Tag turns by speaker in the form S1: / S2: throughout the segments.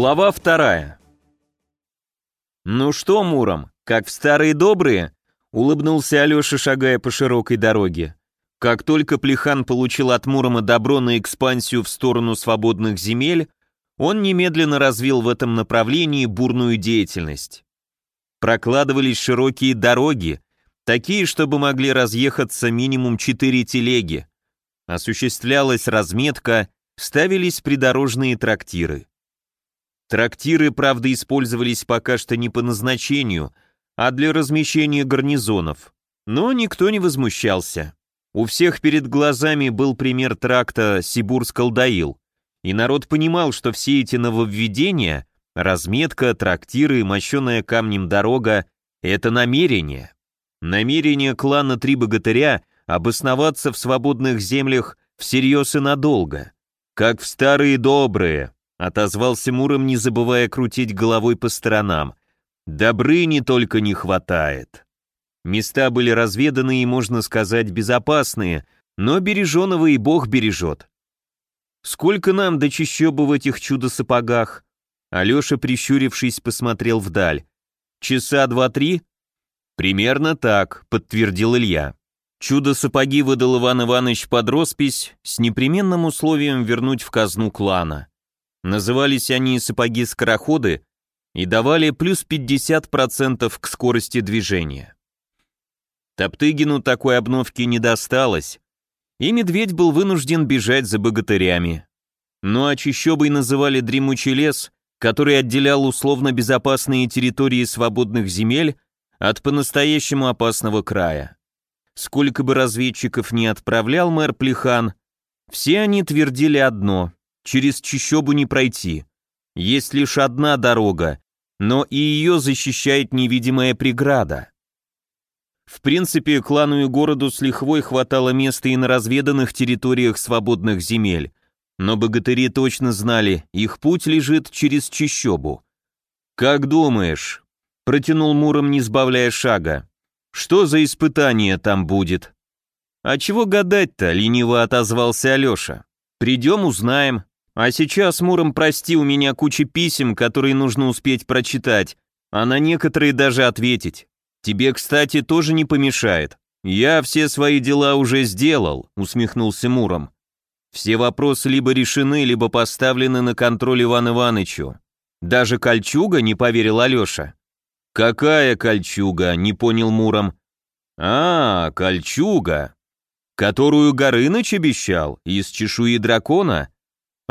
S1: Глава вторая. «Ну что, Муром, как в старые добрые?» — улыбнулся Алеша, шагая по широкой дороге. Как только Плехан получил от Мурома добро на экспансию в сторону свободных земель, он немедленно развил в этом направлении бурную деятельность. Прокладывались широкие дороги, такие, чтобы могли разъехаться минимум четыре телеги. Осуществлялась разметка, ставились придорожные трактиры. Трактиры, правда, использовались пока что не по назначению, а для размещения гарнизонов. Но никто не возмущался. У всех перед глазами был пример тракта Сибурск-Алдаил, и народ понимал, что все эти нововведения, разметка, трактиры, мощеная камнем дорога — это намерение. Намерение клана Три Богатыря обосноваться в свободных землях всерьез и надолго. Как в старые добрые, Отозвался Муром, не забывая крутить головой по сторонам. Добрыни только не хватает. Места были разведаны и, можно сказать, безопасные, но береженого и Бог бережет. Сколько нам до чищобы в этих чудо-сапогах? Алеша, прищурившись, посмотрел вдаль. Часа два-три? Примерно так, подтвердил Илья. Чудо-сапоги выдал Иван Иванович под роспись с непременным условием вернуть в казну клана. Назывались они сапоги-скороходы и давали плюс 50% к скорости движения. Топтыгину такой обновки не досталось, и медведь был вынужден бежать за богатырями. Ну а чищобой называли дремучий лес, который отделял условно безопасные территории свободных земель от по-настоящему опасного края. Сколько бы разведчиков ни отправлял мэр Плехан, все они твердили одно через чищобу не пройти. Есть лишь одна дорога, но и ее защищает невидимая преграда. В принципе, клану и городу с лихвой хватало места и на разведанных территориях свободных земель, но богатыри точно знали, их путь лежит через чищобу. «Как думаешь?» — протянул Муром, не сбавляя шага. «Что за испытание там будет?» «А чего гадать-то?» — лениво отозвался Алеша. «Придем, узнаем. А сейчас, Муром, прости, у меня куча писем, которые нужно успеть прочитать, а на некоторые даже ответить. Тебе, кстати, тоже не помешает. Я все свои дела уже сделал, усмехнулся Муром. Все вопросы либо решены, либо поставлены на контроль Иван Иванычу. Даже кольчуга, не поверил Алеша. Какая кольчуга, не понял Муром. А, кольчуга, которую Горыныч обещал, из чешуи дракона?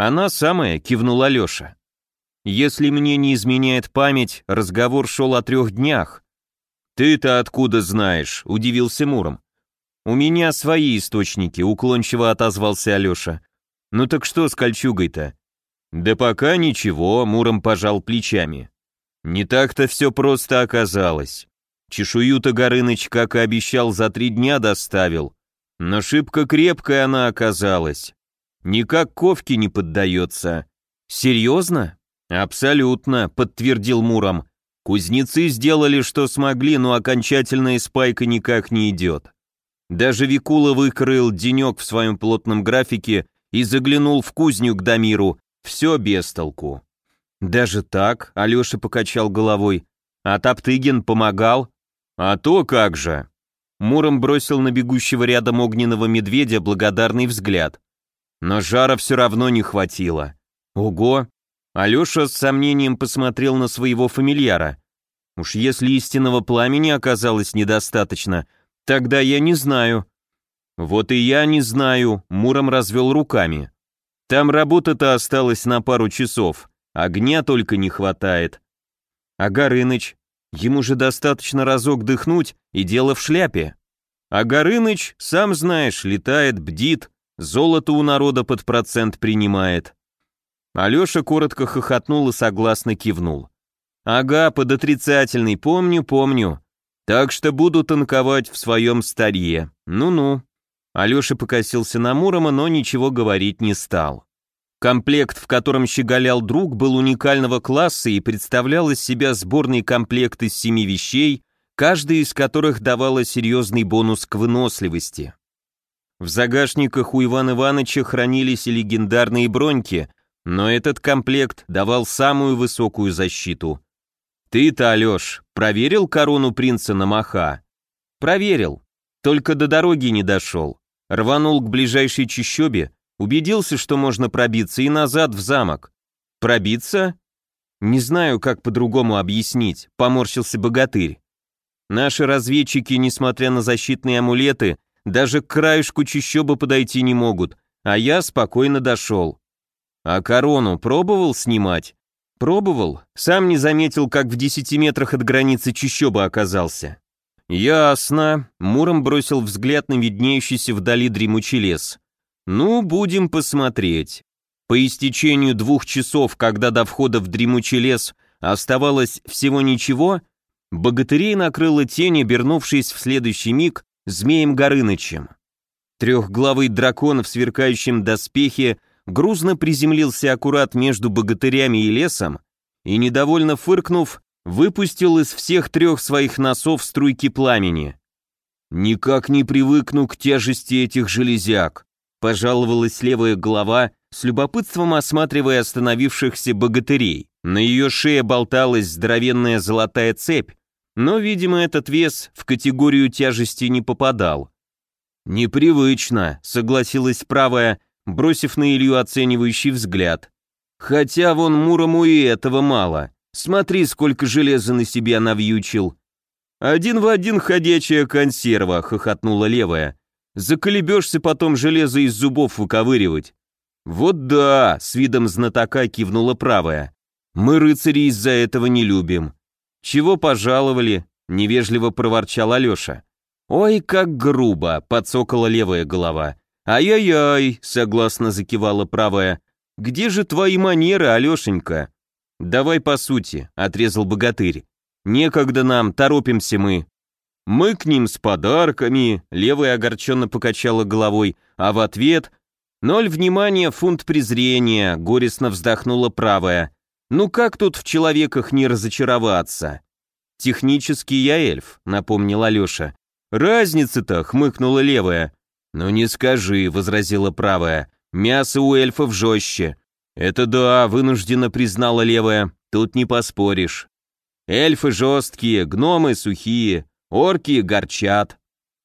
S1: «Она самая», — кивнул Алеша. «Если мне не изменяет память, разговор шел о трех днях». «Ты-то откуда знаешь?» — удивился Муром. «У меня свои источники», — уклончиво отозвался Алеша. «Ну так что с кольчугой-то?» «Да пока ничего», — Муром пожал плечами. «Не так-то все просто оказалось. Чешую-то Горыныч, как и обещал, за три дня доставил. Но шибко крепкая она оказалась. Никак ковки не поддается. Серьезно? Абсолютно, подтвердил Муром. Кузнецы сделали, что смогли, но окончательная спайка никак не идет. Даже Викула выкрыл денек в своем плотном графике и заглянул в кузню к Дамиру. Все без толку. Даже так, Алеша покачал головой. А Топтыгин помогал? А то как же. Муром бросил на бегущего рядом огненного медведя благодарный взгляд. Но жара все равно не хватило. Ого! Алеша с сомнением посмотрел на своего фамильяра. Уж если истинного пламени оказалось недостаточно, тогда я не знаю. Вот и я не знаю, Муром развел руками. Там работа-то осталась на пару часов, огня только не хватает. А Горыныч, ему же достаточно разок дыхнуть, и дело в шляпе. А Горыныч, сам знаешь, летает, бдит, Золото у народа под процент принимает. Алеша коротко хохотнул и согласно кивнул. Ага, под отрицательный, помню, помню. Так что буду танковать в своем старье. Ну-ну. Алеша покосился на Мурома, но ничего говорить не стал. Комплект, в котором щеголял друг, был уникального класса и представлял из себя сборный комплект из семи вещей, каждая из которых давала серьезный бонус к выносливости. В загашниках у Ивана Ивановича хранились и легендарные броньки, но этот комплект давал самую высокую защиту. Ты-то, Алёш, проверил корону принца на маха? Проверил. Только до дороги не дошел. Рванул к ближайшей чащобе, убедился, что можно пробиться, и назад в замок. Пробиться? Не знаю, как по-другому объяснить, поморщился богатырь. Наши разведчики, несмотря на защитные амулеты, даже к краешку чащобы подойти не могут, а я спокойно дошел. А корону пробовал снимать? Пробовал, сам не заметил, как в десяти метрах от границы чащобы оказался. Ясно, Муром бросил взгляд на виднеющийся вдали дремучий лес. Ну, будем посмотреть. По истечению двух часов, когда до входа в дремучий лес оставалось всего ничего, богатырей накрыла тень, обернувшись в следующий миг змеем Горынычем. Трехглавый дракон в сверкающем доспехе грузно приземлился аккурат между богатырями и лесом и, недовольно фыркнув, выпустил из всех трех своих носов струйки пламени. «Никак не привыкну к тяжести этих железяк», пожаловалась левая голова, с любопытством осматривая остановившихся богатырей. На ее шее болталась здоровенная золотая цепь, но, видимо, этот вес в категорию тяжести не попадал. «Непривычно», — согласилась правая, бросив на Илью оценивающий взгляд. «Хотя вон Мурому и этого мало. Смотри, сколько железа на себя навьючил». «Один в один ходячая консерва», — хохотнула левая. «Заколебешься потом железо из зубов выковыривать». «Вот да», — с видом знатока кивнула правая. «Мы рыцарей из-за этого не любим. «Чего пожаловали?» — невежливо проворчал Алеша. «Ой, как грубо!» — подсокала левая голова. «Ай-яй-яй!» — согласно закивала правая. «Где же твои манеры, Алешенька?» «Давай по сути», — отрезал богатырь. «Некогда нам, торопимся мы». «Мы к ним с подарками», — левая огорченно покачала головой, а в ответ «Ноль внимания, фунт презрения», — горестно вздохнула правая. Ну как тут в человеках не разочароваться? Технически я эльф, напомнил Алеша. Разница-то, хмыкнула левая. Ну не скажи, возразила правая. Мясо у эльфов жестче. Это да, вынужденно признала левая. Тут не поспоришь. Эльфы жесткие, гномы сухие, орки горчат.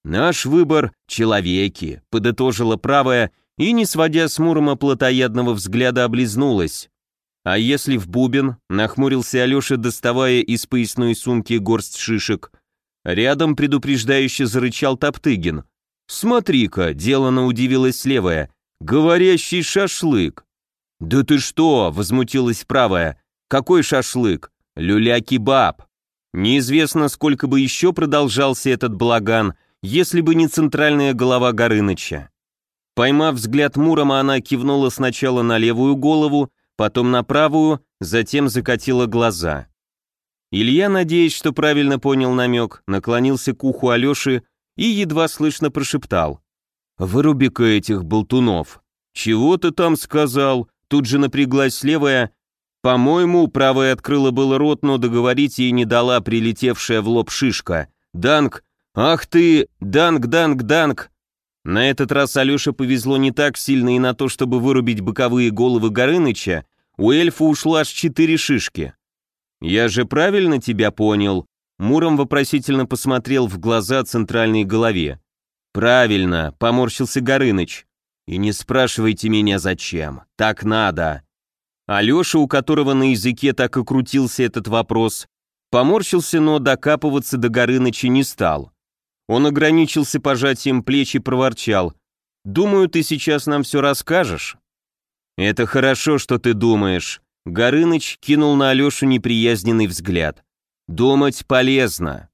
S1: Наш выбор — человеки, подытожила правая и, не сводя с Мурома плотоядного взгляда, облизнулась. А если в бубен, нахмурился Алеша, доставая из поясной сумки горсть шишек. Рядом предупреждающе зарычал Топтыгин. «Смотри-ка», — делано удивилась левая, — «говорящий шашлык». «Да ты что?» — возмутилась правая. «Какой шашлык? Люля-кебаб». Неизвестно, сколько бы еще продолжался этот балаган, если бы не центральная голова Горыныча. Поймав взгляд Мурома, она кивнула сначала на левую голову, потом на правую, затем закатила глаза. Илья, надеясь, что правильно понял намек, наклонился к уху Алеши и едва слышно прошептал. «Выруби-ка этих болтунов». «Чего ты там сказал?» Тут же напряглась левая. По-моему, правая открыла было рот, но договорить ей не дала прилетевшая в лоб шишка. «Данг! Ах ты! Данг, данг, данг!» На этот раз Алёше повезло не так сильно и на то, чтобы вырубить боковые головы Горыныча, у эльфа ушло аж четыре шишки. «Я же правильно тебя понял?» Муром вопросительно посмотрел в глаза центральной голове. «Правильно», — поморщился Горыныч. «И не спрашивайте меня зачем. Так надо». Алёша, у которого на языке так и крутился этот вопрос, поморщился, но докапываться до Горыныча не стал. Он ограничился пожатием плеч и проворчал. «Думаю, ты сейчас нам все расскажешь». «Это хорошо, что ты думаешь», — Горыныч кинул на Алешу неприязненный взгляд. «Думать полезно».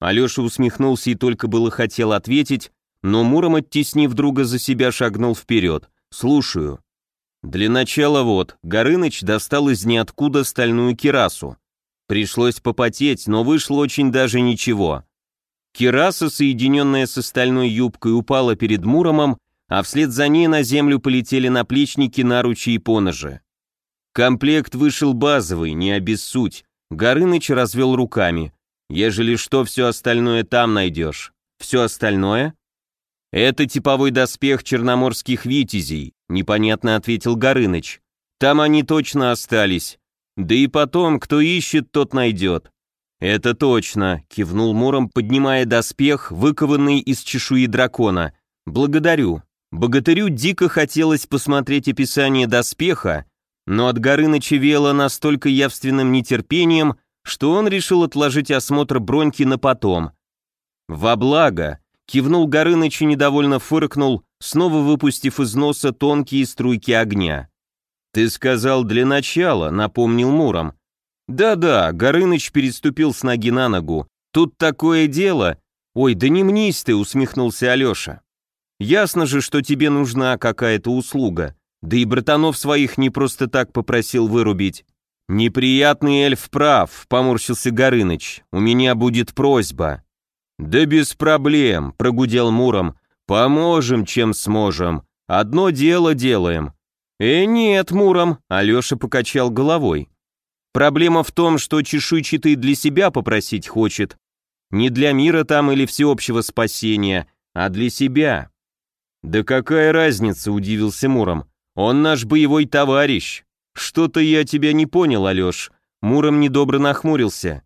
S1: Алеша усмехнулся и только было хотел ответить, но Муром, оттеснив друга за себя, шагнул вперед. «Слушаю». Для начала вот, Горыныч достал из ниоткуда стальную кирасу. Пришлось попотеть, но вышло очень даже ничего. Кираса, соединенная с остальной юбкой, упала перед Муромом, а вслед за ней на землю полетели наплечники, наручи и поножи. Комплект вышел базовый, не обессудь. Горыныч развел руками. Ежели что, все остальное там найдешь. Все остальное? Это типовой доспех черноморских витязей, непонятно ответил Горыныч. Там они точно остались. Да и потом, кто ищет, тот найдет. Это точно, кивнул Муром, поднимая доспех, выкованный из чешуи дракона. Благодарю. Богатырю дико хотелось посмотреть описание доспеха, но от горы ночевело настолько явственным нетерпением, что он решил отложить осмотр броньки на потом. «Во благо!» — кивнул Горыныч и недовольно фыркнул, снова выпустив из носа тонкие струйки огня. «Ты сказал для начала», — напомнил Муром. «Да-да», — Горыныч переступил с ноги на ногу. «Тут такое дело...» «Ой, да не мнись ты», — усмехнулся Алеша. «Ясно же, что тебе нужна какая-то услуга. Да и братанов своих не просто так попросил вырубить». «Неприятный эльф прав», — поморщился Горыныч. «У меня будет просьба». «Да без проблем», — прогудел Муром. «Поможем, чем сможем. Одно дело делаем. «Э, нет, Муром», — Алеша покачал головой. «Проблема в том, что чешуйчатый для себя попросить хочет. Не для мира там или всеобщего спасения, а для себя». «Да какая разница», — удивился Муром. «Он наш боевой товарищ». «Что-то я тебя не понял, Алеш». Муром недобро нахмурился.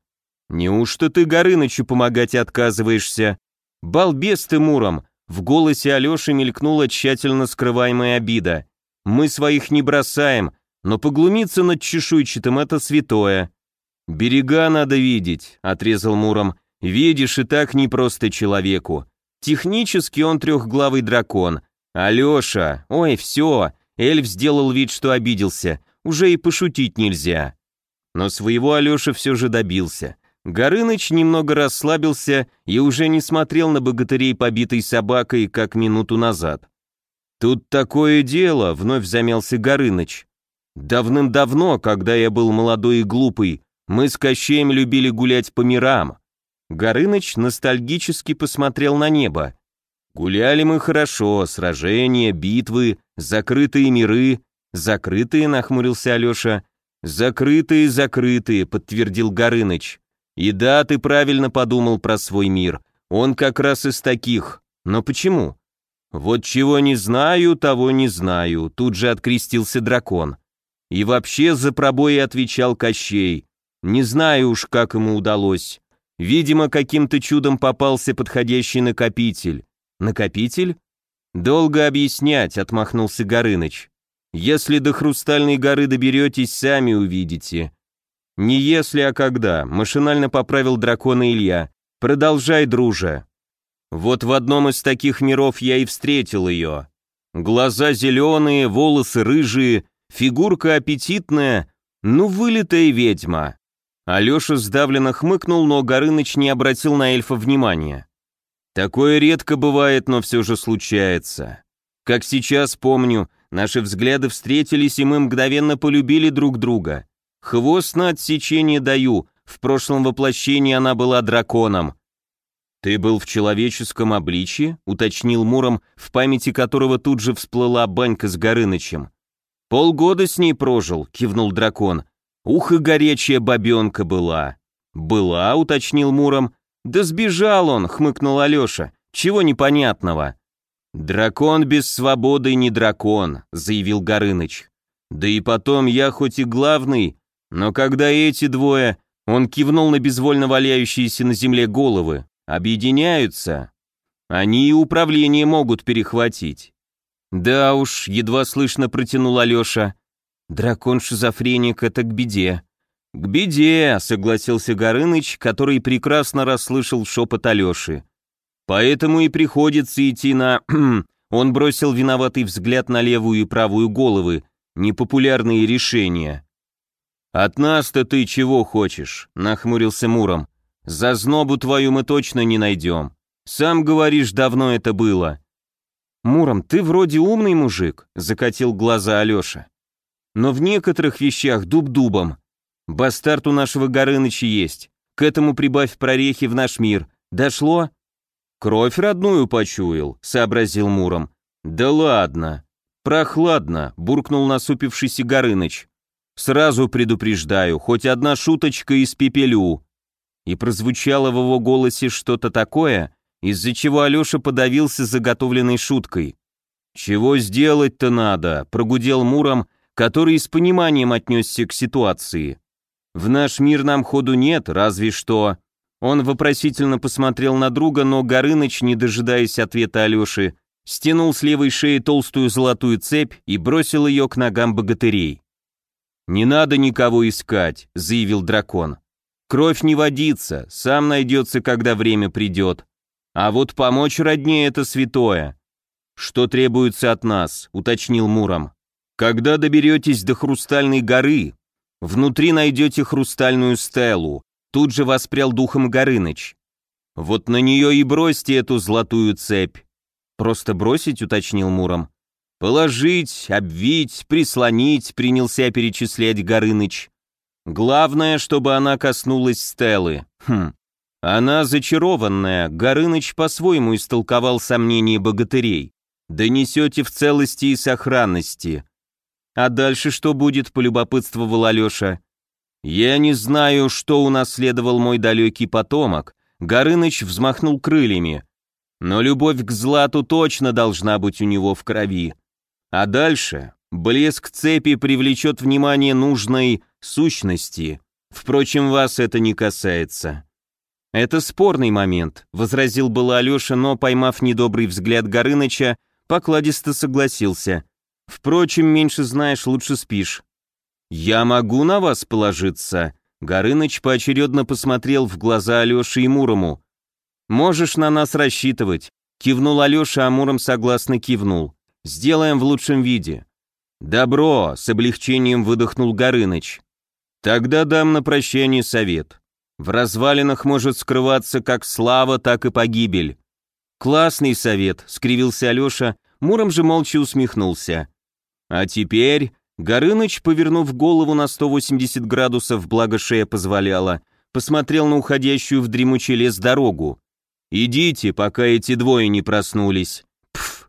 S1: «Неужто ты Горынычу помогать отказываешься?» «Балбес ты, Муром!» В голосе Алеши мелькнула тщательно скрываемая обида. Мы своих не бросаем, но поглумиться над чешуйчатым — это святое. Берега надо видеть, — отрезал Муром. Видишь, и так не просто человеку. Технически он трехглавый дракон. Алеша, ой, все, эльф сделал вид, что обиделся. Уже и пошутить нельзя. Но своего Алеша все же добился. Горыныч немного расслабился и уже не смотрел на богатырей побитой собакой, как минуту назад. «Тут такое дело», — вновь замялся Горыныч. «Давным-давно, когда я был молодой и глупый, мы с Кощеем любили гулять по мирам». Горыныч ностальгически посмотрел на небо. «Гуляли мы хорошо, сражения, битвы, закрытые миры». «Закрытые», — нахмурился Алеша. «Закрытые, закрытые», — подтвердил Горыныч. «И да, ты правильно подумал про свой мир. Он как раз из таких. Но почему? «Вот чего не знаю, того не знаю», — тут же открестился дракон. И вообще за пробои отвечал Кощей. Не знаю уж, как ему удалось. Видимо, каким-то чудом попался подходящий накопитель. Накопитель? Долго объяснять, отмахнулся Горыныч. Если до Хрустальной горы доберетесь, сами увидите. Не если, а когда, машинально поправил дракона Илья. Продолжай, друже. Вот в одном из таких миров я и встретил ее. Глаза зеленые, волосы рыжие, фигурка аппетитная, ну вылитая ведьма. Алеша сдавленно хмыкнул, но Горыныч не обратил на эльфа внимания. Такое редко бывает, но все же случается. Как сейчас помню, наши взгляды встретились, и мы мгновенно полюбили друг друга. Хвост на отсечение даю, в прошлом воплощении она была драконом, «Ты был в человеческом обличье?» — уточнил Муром, в памяти которого тут же всплыла банька с Горынычем. «Полгода с ней прожил», — кивнул дракон. «Ух и горячая бабенка была». «Была», — уточнил Муром. «Да сбежал он», — хмыкнул Алеша. «Чего непонятного?» «Дракон без свободы не дракон», — заявил Горыныч. «Да и потом я хоть и главный, но когда эти двое...» Он кивнул на безвольно валяющиеся на земле головы объединяются, они и управление могут перехватить. Да уж, едва слышно протянул Алеша. Дракон-шизофреник — это к беде. К беде, согласился Горыныч, который прекрасно расслышал шепот Алеши. Поэтому и приходится идти на... Он бросил виноватый взгляд на левую и правую головы. Непопулярные решения. «От нас-то ты чего хочешь?» — нахмурился Муром. За знобу твою мы точно не найдем. Сам говоришь, давно это было». «Муром, ты вроде умный мужик», — закатил глаза Алеша. «Но в некоторых вещах дуб дубом. Бастард у нашего Горыныча есть. К этому прибавь прорехи в наш мир. Дошло?» «Кровь родную почуял», — сообразил Муром. «Да ладно». «Прохладно», — буркнул насупившийся Горыныч. «Сразу предупреждаю, хоть одна шуточка из пепелю и прозвучало в его голосе что-то такое, из-за чего Алеша подавился заготовленной шуткой. «Чего сделать-то надо?» — прогудел Муром, который с пониманием отнесся к ситуации. В наш мир нам ходу нет, разве что... Он вопросительно посмотрел на друга, но Горыныч, не дожидаясь ответа Алёши, стянул с левой шеи толстую золотую цепь и бросил ее к ногам богатырей. «Не надо никого искать», — заявил дракон. «Кровь не водится, сам найдется, когда время придет. А вот помочь родне — это святое. Что требуется от нас?» — уточнил Муром. «Когда доберетесь до Хрустальной горы, внутри найдете хрустальную стелу», тут же воспрял духом Горыныч. «Вот на нее и бросьте эту золотую цепь». «Просто бросить?» — уточнил Муром. «Положить, обвить, прислонить», — принялся перечислять Горыныч. «Главное, чтобы она коснулась стелы. Хм. Она зачарованная», — Горыныч по-своему истолковал сомнения богатырей. «Донесете в целости и сохранности». «А дальше что будет?» — полюбопытствовал Алеша. «Я не знаю, что унаследовал мой далекий потомок», — Горыныч взмахнул крыльями. «Но любовь к злату точно должна быть у него в крови. А дальше блеск цепи привлечет внимание нужной сущности. Впрочем, вас это не касается. Это спорный момент, возразил было Алеша, но, поймав недобрый взгляд Горыныча, покладисто согласился. Впрочем, меньше знаешь, лучше спишь. Я могу на вас положиться. Горыныч поочередно посмотрел в глаза Алёше и Мурому. «Можешь на нас рассчитывать», — кивнул Алёша, а Муром согласно кивнул. Сделаем в лучшем виде». «Добро», — с облегчением выдохнул Горыныч. «Тогда дам на прощание совет. В развалинах может скрываться как слава, так и погибель». «Классный совет», — скривился Алеша, Муром же молча усмехнулся. «А теперь...» Горыныч, повернув голову на 180 градусов, благо шея позволяла, посмотрел на уходящую в дремучий лес дорогу. «Идите, пока эти двое не проснулись»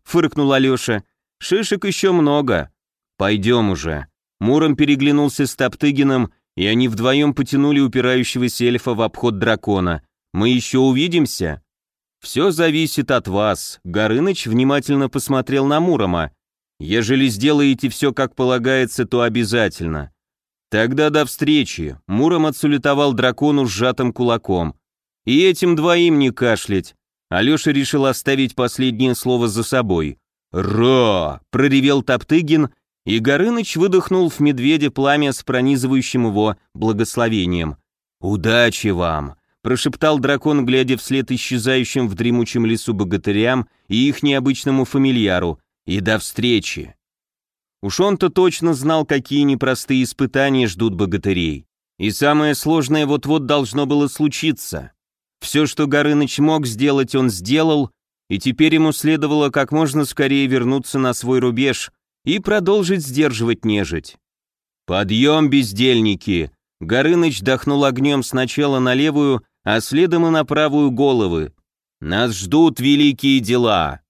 S1: фыркнул Алеша. «Шишек еще много. Пойдем уже». Муром переглянулся с Топтыгином, и они вдвоем потянули упирающегося эльфа в обход дракона. «Мы еще увидимся?» «Все зависит от вас», — Горыныч внимательно посмотрел на Мурома. «Ежели сделаете все как полагается, то обязательно». «Тогда до встречи», — Муром отсулетовал дракону сжатым кулаком. «И этим двоим не кашлять. Алеша решил оставить последнее слово за собой. «Ра!» — проревел Топтыгин, и Горыныч выдохнул в медведя пламя с пронизывающим его благословением. «Удачи вам!» — прошептал дракон, глядя вслед исчезающим в дремучем лесу богатырям и их необычному фамильяру. «И до встречи!» Уж он-то точно знал, какие непростые испытания ждут богатырей. И самое сложное вот-вот должно было случиться. Все, что Горыныч мог сделать, он сделал, и теперь ему следовало как можно скорее вернуться на свой рубеж и продолжить сдерживать нежить. «Подъем, бездельники!» Горыныч дохнул огнем сначала на левую, а следом и на правую головы. «Нас ждут великие дела!»